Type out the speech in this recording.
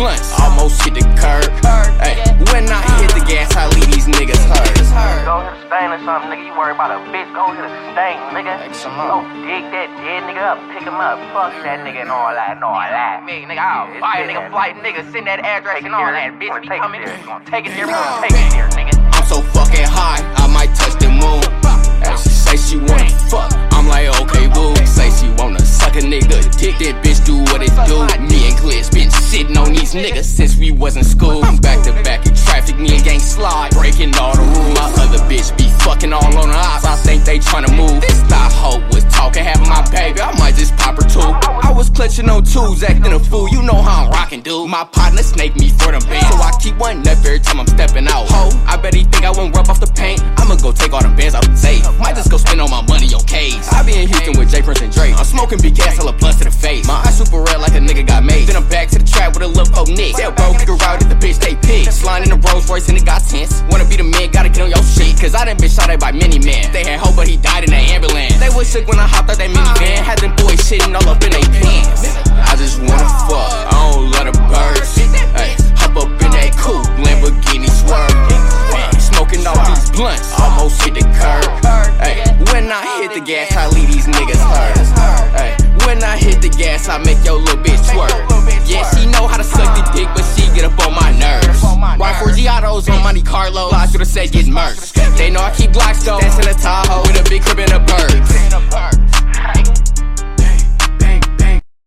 blunts. Almost hit the curb. Hey, when I hit the gas, I leave these niggas hurt. Go hit a stain or something, nigga. You worry about a bitch. Go hit a stain, nigga. Go dig that dead nigga up, pick him up. Fuck that nigga and all that and all that. Me, nigga, I'll fight nigga, flight nigga, send that address and all that. Bitch, be coming. Take it there, take it there, nigga. I'm so fucking high, I might touch the moon. Hey, she say she wanna fuck, I'm like okay boo. Say she wanna suck a nigga dick, that bitch do what it do. Me and Glitch been sitting these niggas since we was in school. Back to back in traffic, me and gang slide, breaking all the rules. My other bitch be fucking all on the ops, I think they tryna move. This thought hoe was talking, having my baby, I might just pop her too. I was clutching on twos, acting a fool, you know how I'm rocking, dude. My partner snake me for them bands, so I keep one up every time I'm stepping out. Ho, I bet he think I won't rub off the paint. I'ma go take all them bands out the safe. Might just go spend all my money on K's. I be in Houston with J Prince and Drake. I'm smoking big gas, hella blunts to the face. My eyes Out if the bitch they pick. Sliding in the Rolls Royce and it got tense. Wanna be the man, gotta get on your shit. Cause I done been shot at by many men. They had hope, but he died in the ambulance. They was sick when I hopped out that minivan. Had them boys shitting all up in they pants. I just wanna fuck, I don't let a birds. Hey, hop up in that coupe, Lamborghini swerve. Smoking all these blunts, Giottos on Monte Carlo, I should've said get merged. They know I keep Glocks though, that's in a Tahoe with a big crib and a bird.